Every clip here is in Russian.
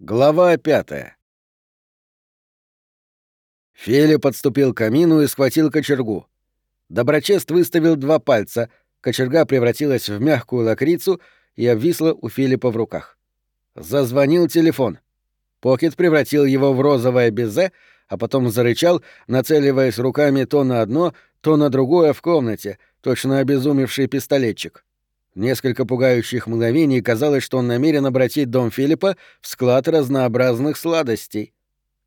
Глава пятая. Филя подступил к камину и схватил кочергу. Доброчест выставил два пальца, кочерга превратилась в мягкую лакрицу и обвисла у Филиппа в руках. Зазвонил телефон. Покет превратил его в розовое безе, а потом зарычал, нацеливаясь руками то на одно, то на другое в комнате, точно обезумевший пистолетчик. Несколько пугающих мгновений казалось, что он намерен обратить дом Филиппа в склад разнообразных сладостей.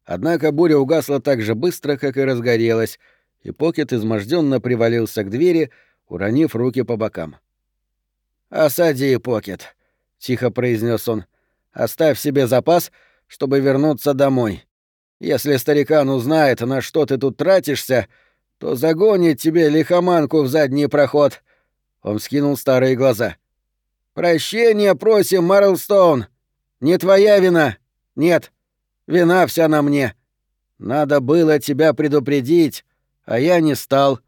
Однако буря угасла так же быстро, как и разгорелась, и Покет изможденно привалился к двери, уронив руки по бокам. «Осади, Покет», — тихо произнес он. «Оставь себе запас, чтобы вернуться домой. Если старикан узнает, на что ты тут тратишься, то загонит тебе лихоманку в задний проход». Он вскинул старые глаза. «Прощения просим, Марлстоун! Не твоя вина! Нет, вина вся на мне. Надо было тебя предупредить, а я не стал.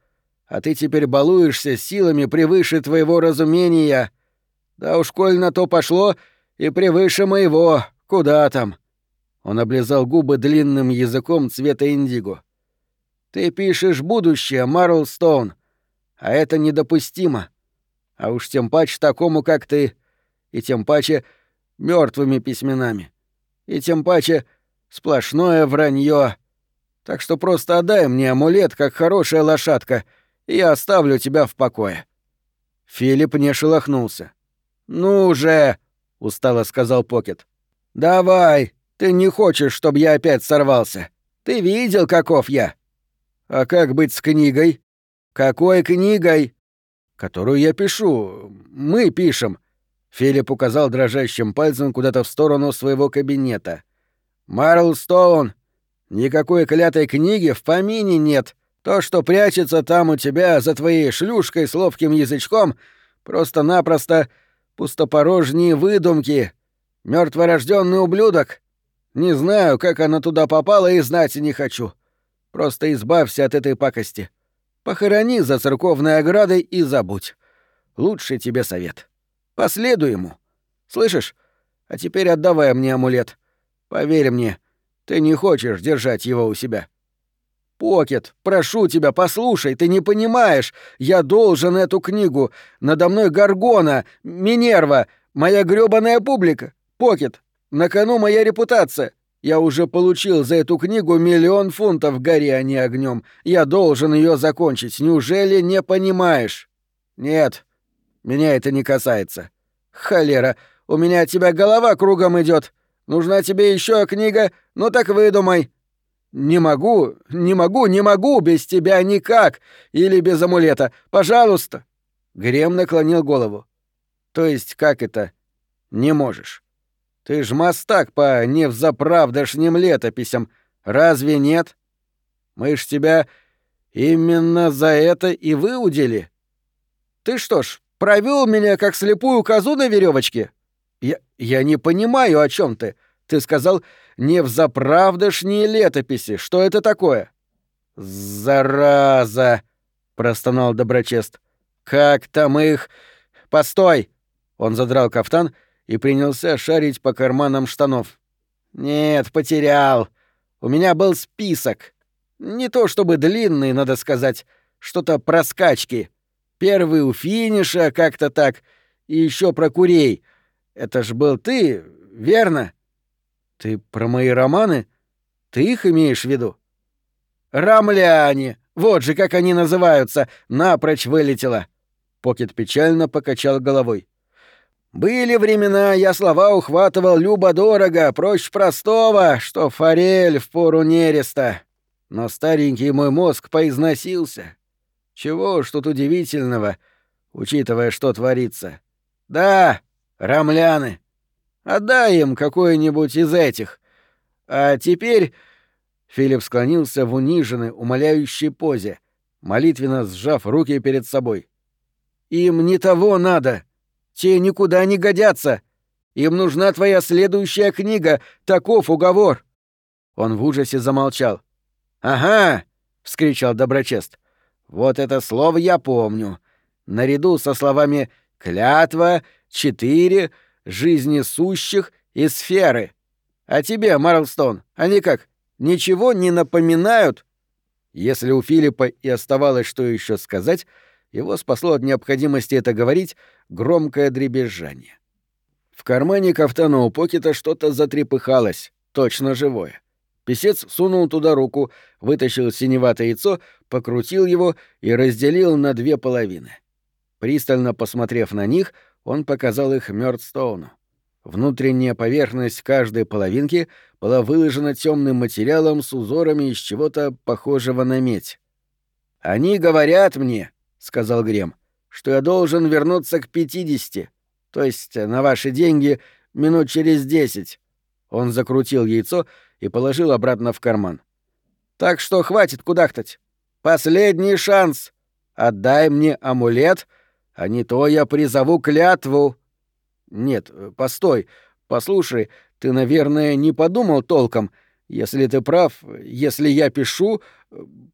А ты теперь балуешься силами превыше твоего разумения. Да уж, коль на то пошло, и превыше моего, куда там?» Он облизал губы длинным языком цвета индиго. «Ты пишешь будущее, Марлстоун, а это недопустимо а уж тем паче такому, как ты, и тем паче мертвыми письменами, и тем паче сплошное вранье. Так что просто отдай мне амулет, как хорошая лошадка, и я оставлю тебя в покое». Филипп не шелохнулся. «Ну же!» — устало сказал Покет. «Давай! Ты не хочешь, чтобы я опять сорвался? Ты видел, каков я?» «А как быть с книгой?» «Какой книгой?» Которую я пишу. Мы пишем. Филипп указал дрожащим пальцем куда-то в сторону своего кабинета. Марл Стоун, никакой клятой книги в помине нет. То, что прячется там у тебя за твоей шлюшкой с ловким язычком, просто-напросто пустопорожние выдумки. Мертворожденный ублюдок. Не знаю, как она туда попала, и знать не хочу. Просто избавься от этой пакости. Похорони за церковной оградой и забудь. Лучший тебе совет. Последуй ему. Слышишь? А теперь отдавай мне амулет. Поверь мне, ты не хочешь держать его у себя. Покет, прошу тебя, послушай, ты не понимаешь. Я должен эту книгу. Надо мной Гаргона, Минерва, моя грёбаная публика. Покет, на кону моя репутация. Я уже получил за эту книгу миллион фунтов, гори они огнем. Я должен ее закончить. Неужели не понимаешь? Нет, меня это не касается. Холера, у меня от тебя голова кругом идет. Нужна тебе еще книга? Ну так выдумай. Не могу, не могу, не могу без тебя никак. Или без амулета. Пожалуйста. Грем наклонил голову. То есть как это? Не можешь. Ты ж мастак по невзаправдошним летописям, разве нет? Мы ж тебя именно за это и выудили. Ты что ж, провел меня как слепую козу на веревочке? Я, я не понимаю, о чем ты. Ты сказал невзаправдошние летописи. Что это такое? Зараза! простонал Доброчест. Как там их? Постой! Он задрал кафтан и принялся шарить по карманам штанов. «Нет, потерял. У меня был список. Не то чтобы длинный, надо сказать, что-то про скачки. Первый у финиша, как-то так, и еще про курей. Это ж был ты, верно? Ты про мои романы? Ты их имеешь в виду? Рамляне! Вот же как они называются! Напрочь вылетело!» Покет печально покачал головой. Были времена, я слова ухватывал любо-дорого, проще простого, что форель в пору нереста. Но старенький мой мозг поизносился. Чего ж тут удивительного, учитывая, что творится. Да, рамляны. Отдай им какой-нибудь из этих. А теперь... Филипп склонился в униженной, умоляющей позе, молитвенно сжав руки перед собой. «Им не того надо!» Те никуда не годятся. Им нужна твоя следующая книга. Таков уговор». Он в ужасе замолчал. «Ага!» — вскричал Доброчест. «Вот это слово я помню. Наряду со словами «клятва», «четыре», «жизни сущих» и «сферы». А тебе, Марлстон, они как, ничего не напоминают?» Если у Филиппа и оставалось что еще сказать, его спасло от необходимости это говорить громкое дребезжание. В кармане кафтана у Покета что-то затрепыхалось, точно живое. Песец сунул туда руку, вытащил синеватое яйцо, покрутил его и разделил на две половины. Пристально посмотрев на них, он показал их Мёрдстоуну. Внутренняя поверхность каждой половинки была выложена темным материалом с узорами из чего-то похожего на медь. «Они говорят мне», — сказал Грем, — «что я должен вернуться к пятидесяти, то есть на ваши деньги минут через десять». Он закрутил яйцо и положил обратно в карман. «Так что хватит кудахтать. Последний шанс. Отдай мне амулет, а не то я призову клятву». «Нет, постой. Послушай, ты, наверное, не подумал толком. Если ты прав, если я пишу,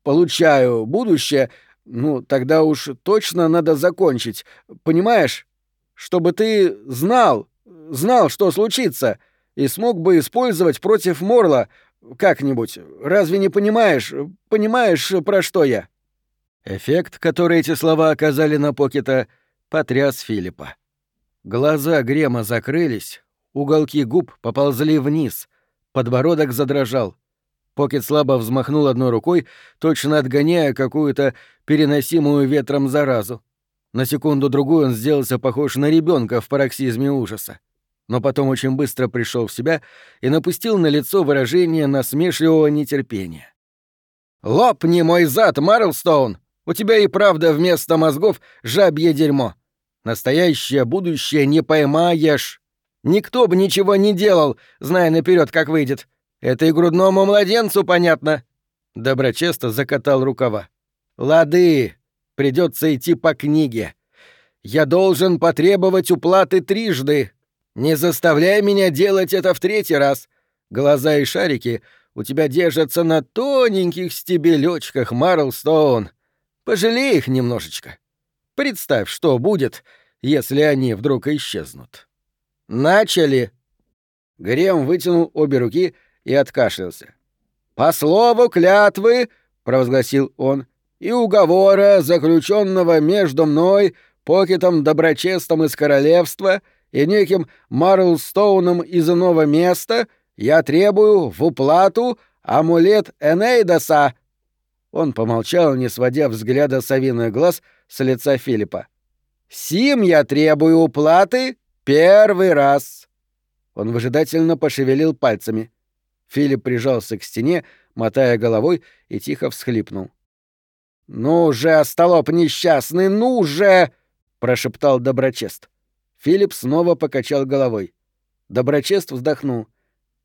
получаю будущее, ну, тогда уж точно надо закончить. Понимаешь? Чтобы ты знал, знал, что случится» и смог бы использовать против Морла как-нибудь. Разве не понимаешь, понимаешь, про что я?» Эффект, который эти слова оказали на Покета, потряс Филиппа. Глаза Грема закрылись, уголки губ поползли вниз, подбородок задрожал. Покет слабо взмахнул одной рукой, точно отгоняя какую-то переносимую ветром заразу. На секунду-другую он сделался похож на ребенка в пароксизме ужаса но потом очень быстро пришел в себя и напустил на лицо выражение насмешливого нетерпения. «Лопни мой зад, Марлстоун! У тебя и правда вместо мозгов жабье дерьмо. Настоящее будущее не поймаешь. Никто бы ничего не делал, зная наперед, как выйдет. Это и грудному младенцу понятно». Доброчесто закатал рукава. «Лады, придется идти по книге. Я должен потребовать уплаты трижды, не заставляй меня делать это в третий раз. Глаза и шарики у тебя держатся на тоненьких стебелечках, Марлстоун. Пожалей их немножечко. Представь, что будет, если они вдруг исчезнут. Начали. Грем вытянул обе руки и откашлялся. По слову клятвы, провозгласил он, и уговора, заключенного между мной, Покетом Доброчестом из королевства и неким Марлстоуном из иного места я требую в уплату амулет Энейдаса». Он помолчал, не сводя взгляда совиных глаз с лица Филиппа. «Сим я требую уплаты первый раз». Он выжидательно пошевелил пальцами. Филипп прижался к стене, мотая головой, и тихо всхлипнул. «Ну же, остолоп несчастный, ну же!» — прошептал Доброчест. Филипп снова покачал головой. Доброчест вздохнул.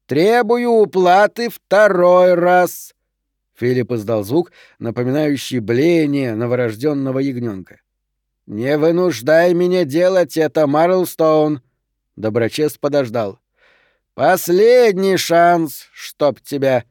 «Требую уплаты второй раз!» Филипп издал звук, напоминающий блеяние новорожденного ягненка. «Не вынуждай меня делать это, Марлстоун!» Доброчест подождал. «Последний шанс, чтоб тебя!»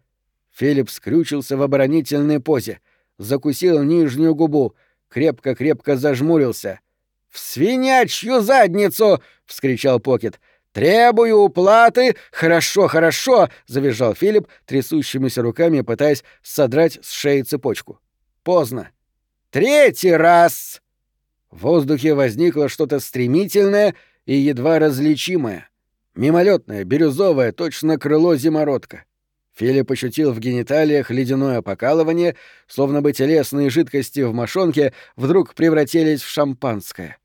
Филипп скрючился в оборонительной позе, закусил нижнюю губу, крепко-крепко зажмурился — «В свинячью задницу!» — вскричал Покет. «Требую уплаты! Хорошо, хорошо!» — завизжал Филипп, трясущимися руками пытаясь содрать с шеи цепочку. Поздно. «Третий раз!» В воздухе возникло что-то стремительное и едва различимое. Мимолетное, бирюзовое, точно крыло зимородка. Филипп ощутил в гениталиях ледяное покалывание, словно бы телесные жидкости в мошонке вдруг превратились в шампанское.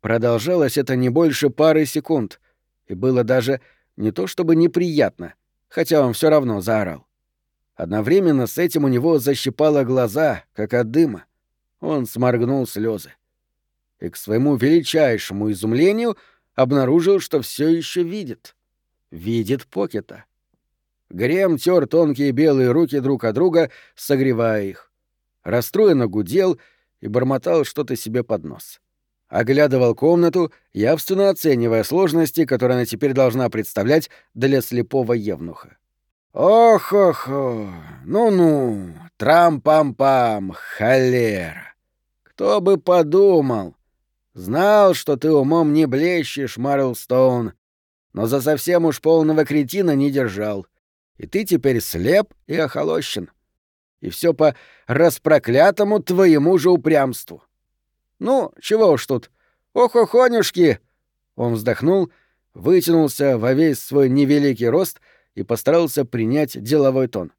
Продолжалось это не больше пары секунд, и было даже не то чтобы неприятно, хотя он все равно заорал. Одновременно с этим у него защипало глаза, как от дыма. Он сморгнул слезы. И к своему величайшему изумлению обнаружил, что все еще видит. Видит Покета. Грем тер тонкие белые руки друг от друга, согревая их. Расстроенно гудел и бормотал что-то себе под нос. — оглядывал комнату, явственно оценивая сложности, которые она теперь должна представлять для слепого евнуха. «Ох-ох-ох! Ну-ну! Трам-пам-пам! Холера! Кто бы подумал! Знал, что ты умом не блещешь, Марлстоун. но за совсем уж полного кретина не держал. И ты теперь слеп и охолощен. И все по распроклятому твоему же упрямству. Ну, чего уж тут. Ох-охонюшки!» Он вздохнул, вытянулся во весь свой невеликий рост и постарался принять деловой тон.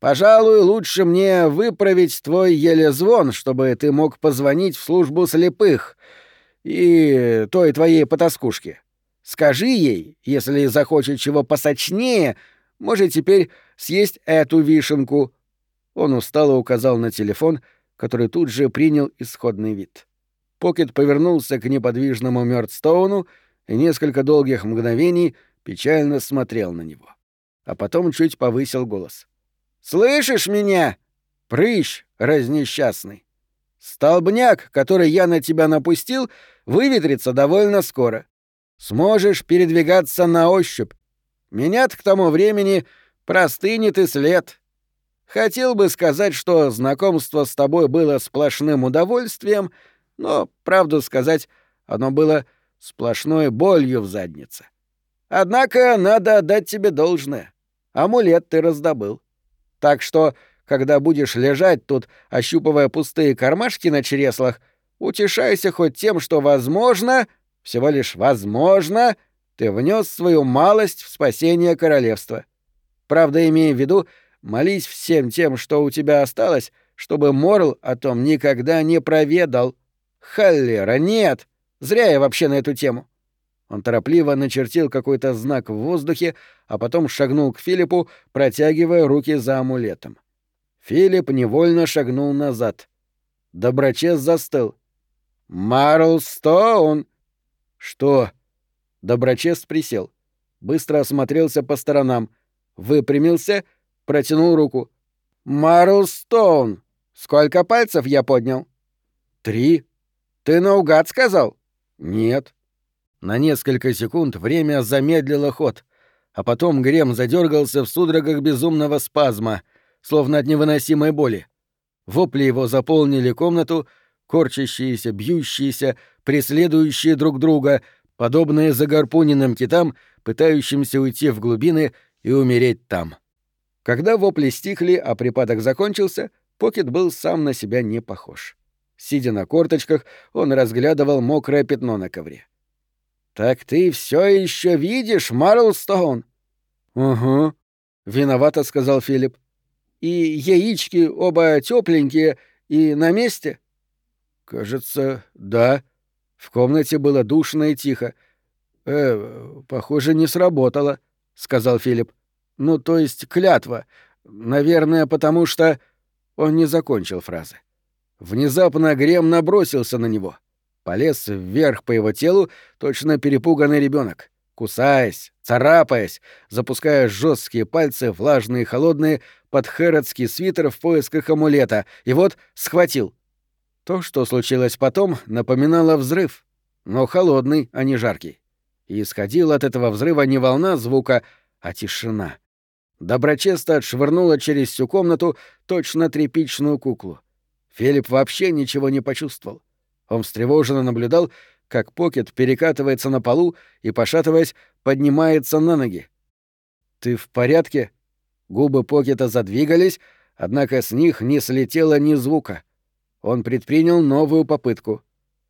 «Пожалуй, лучше мне выправить твой еле звон, чтобы ты мог позвонить в службу слепых и той твоей потаскушке. Скажи ей, если захочет чего посочнее, может теперь съесть эту вишенку». Он устало указал на телефон, который тут же принял исходный вид. Покет повернулся к неподвижному Мёрдстоуну и несколько долгих мгновений печально смотрел на него. А потом чуть повысил голос. «Слышишь меня? Прыщ разнесчастный! Столбняк, который я на тебя напустил, выветрится довольно скоро. Сможешь передвигаться на ощупь. меня к тому времени простынет и след. Хотел бы сказать, что знакомство с тобой было сплошным удовольствием, но, правду сказать, оно было сплошной болью в заднице. Однако надо отдать тебе должное. Амулет ты раздобыл. Так что, когда будешь лежать тут, ощупывая пустые кармашки на чреслах, утешайся хоть тем, что, возможно, всего лишь возможно, ты внес свою малость в спасение королевства. Правда, имея в виду, молись всем тем, что у тебя осталось, чтобы Морл о том никогда не проведал. Холера, нет! Зря я вообще на эту тему. Он торопливо начертил какой-то знак в воздухе, а потом шагнул к Филиппу, протягивая руки за амулетом. Филипп невольно шагнул назад. Доброчес застыл. «Марл Стоун!» «Что?» Доброчест присел. Быстро осмотрелся по сторонам. Выпрямился, протянул руку. «Марл Стоун! Сколько пальцев я поднял?» «Три». «Ты наугад сказал?» «Нет». На несколько секунд время замедлило ход, а потом Грем задергался в судорогах безумного спазма, словно от невыносимой боли. Вопли его заполнили комнату, корчащиеся, бьющиеся, преследующие друг друга, подобные загорпуненным китам, пытающимся уйти в глубины и умереть там. Когда вопли стихли, а припадок закончился, Покет был сам на себя не похож. Сидя на корточках, он разглядывал мокрое пятно на ковре. «Так ты все еще видишь, Марлстоун?» «Угу», — виновато сказал Филипп. «И яички оба тепленькие и на месте?» «Кажется, да». В комнате было душно и тихо. «Э, похоже, не сработало», — сказал Филипп. «Ну, то есть клятва. Наверное, потому что...» Он не закончил фразы. Внезапно Грем набросился на него. Полез вверх по его телу, точно перепуганный ребенок, кусаясь, царапаясь, запуская жесткие пальцы, влажные и холодные, под хэротский свитер в поисках амулета, и вот схватил. То, что случилось потом, напоминало взрыв, но холодный, а не жаркий. И исходила от этого взрыва не волна звука, а тишина. Доброчесто отшвырнула через всю комнату точно тряпичную куклу. Филипп вообще ничего не почувствовал. Он встревоженно наблюдал, как Покет перекатывается на полу и, пошатываясь, поднимается на ноги. «Ты в порядке?» Губы Покета задвигались, однако с них не слетело ни звука — он предпринял новую попытку.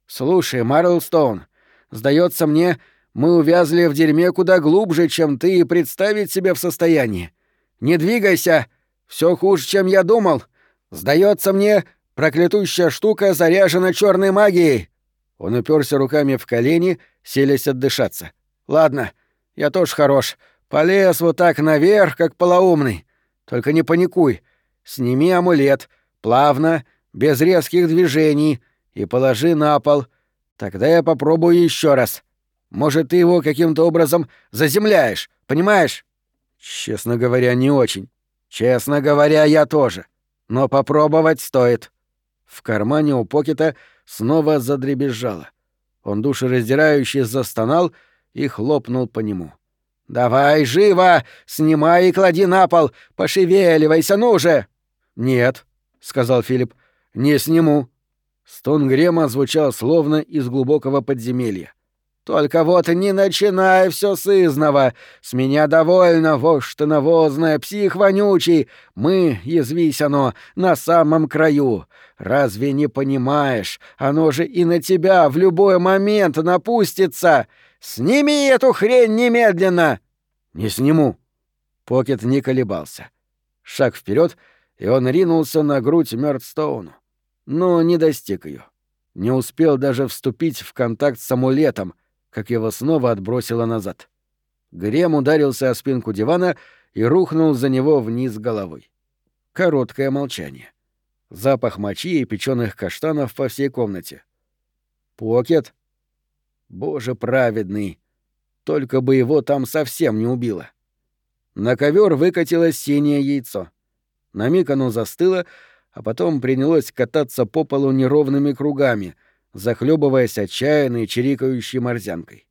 «Слушай, Марлстоун, сдается мне, мы увязли в дерьме куда глубже, чем ты представить себе в состоянии. Не двигайся! Все хуже, чем я думал. Сдается мне, проклятущая штука заряжена черной магией!» Он уперся руками в колени, селись отдышаться. «Ладно, я тоже хорош. Полез вот так наверх, как полоумный. Только не паникуй. Сними амулет. Плавно, без резких движений, и положи на пол. Тогда я попробую еще раз. Может, ты его каким-то образом заземляешь, понимаешь? Честно говоря, не очень. Честно говоря, я тоже. Но попробовать стоит. В кармане у Покета снова задребезжало. Он душераздирающе застонал и хлопнул по нему. «Давай, живо! Снимай и клади на пол! Пошевеливайся, ну же!» «Нет», — сказал Филипп, «Не сниму». Стон Грема звучал словно из глубокого подземелья. Только вот не начинай все с изного. С меня довольно, вошь ты навозная, псих вонючий. Мы, язвись оно, на самом краю. Разве не понимаешь? Оно же и на тебя в любой момент напустится. Сними эту хрень немедленно!» «Не сниму». Покет не колебался. Шаг вперед, и он ринулся на грудь Мёрдстоуну. Но не достиг ее. Не успел даже вступить в контакт с амулетом — как его снова отбросило назад. Грем ударился о спинку дивана и рухнул за него вниз головой. Короткое молчание. Запах мочи и печеных каштанов по всей комнате. «Покет? Боже праведный! Только бы его там совсем не убило!» На ковер выкатилось синее яйцо. На миг оно застыло, а потом принялось кататься по полу неровными кругами, захлебываясь отчаянной чирикающей морзянкой.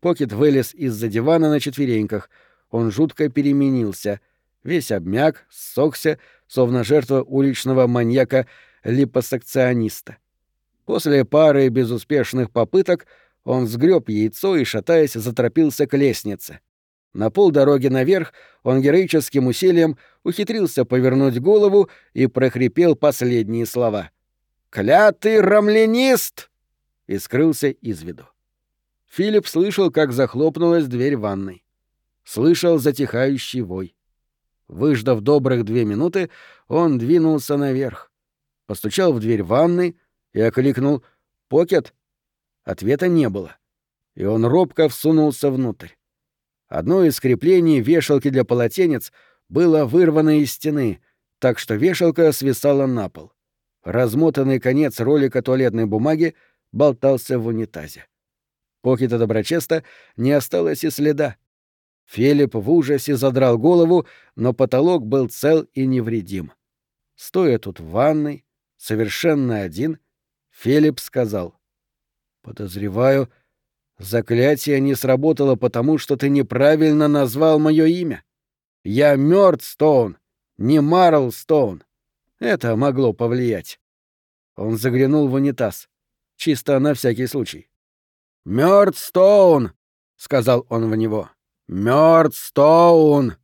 Покет вылез из-за дивана на четвереньках. Он жутко переменился. Весь обмяк, ссохся, словно жертва уличного маньяка-липосакциониста. После пары безуспешных попыток он сгреб яйцо и, шатаясь, заторопился к лестнице. На полдороги наверх он героическим усилием ухитрился повернуть голову и прохрипел последние слова — «Клятый рамлянист!» и скрылся из виду. Филипп слышал, как захлопнулась дверь ванной. Слышал затихающий вой. Выждав добрых две минуты, он двинулся наверх. Постучал в дверь ванной и окликнул «Покет?». Ответа не было. И он робко всунулся внутрь. Одно из креплений вешалки для полотенец было вырвано из стены, так что вешалка свисала на пол. Размотанный конец ролика туалетной бумаги болтался в унитазе. Покета Доброчеста не осталось и следа. Филипп в ужасе задрал голову, но потолок был цел и невредим. Стоя тут в ванной, совершенно один, Филипп сказал. «Подозреваю, заклятие не сработало потому, что ты неправильно назвал мое имя. Я Мёрд Стоун, не Марл Стоун. Это могло повлиять. Он заглянул в унитаз. Чисто на всякий случай. «Мёрдстоун!» — сказал он в него. «Мёрдстоун!»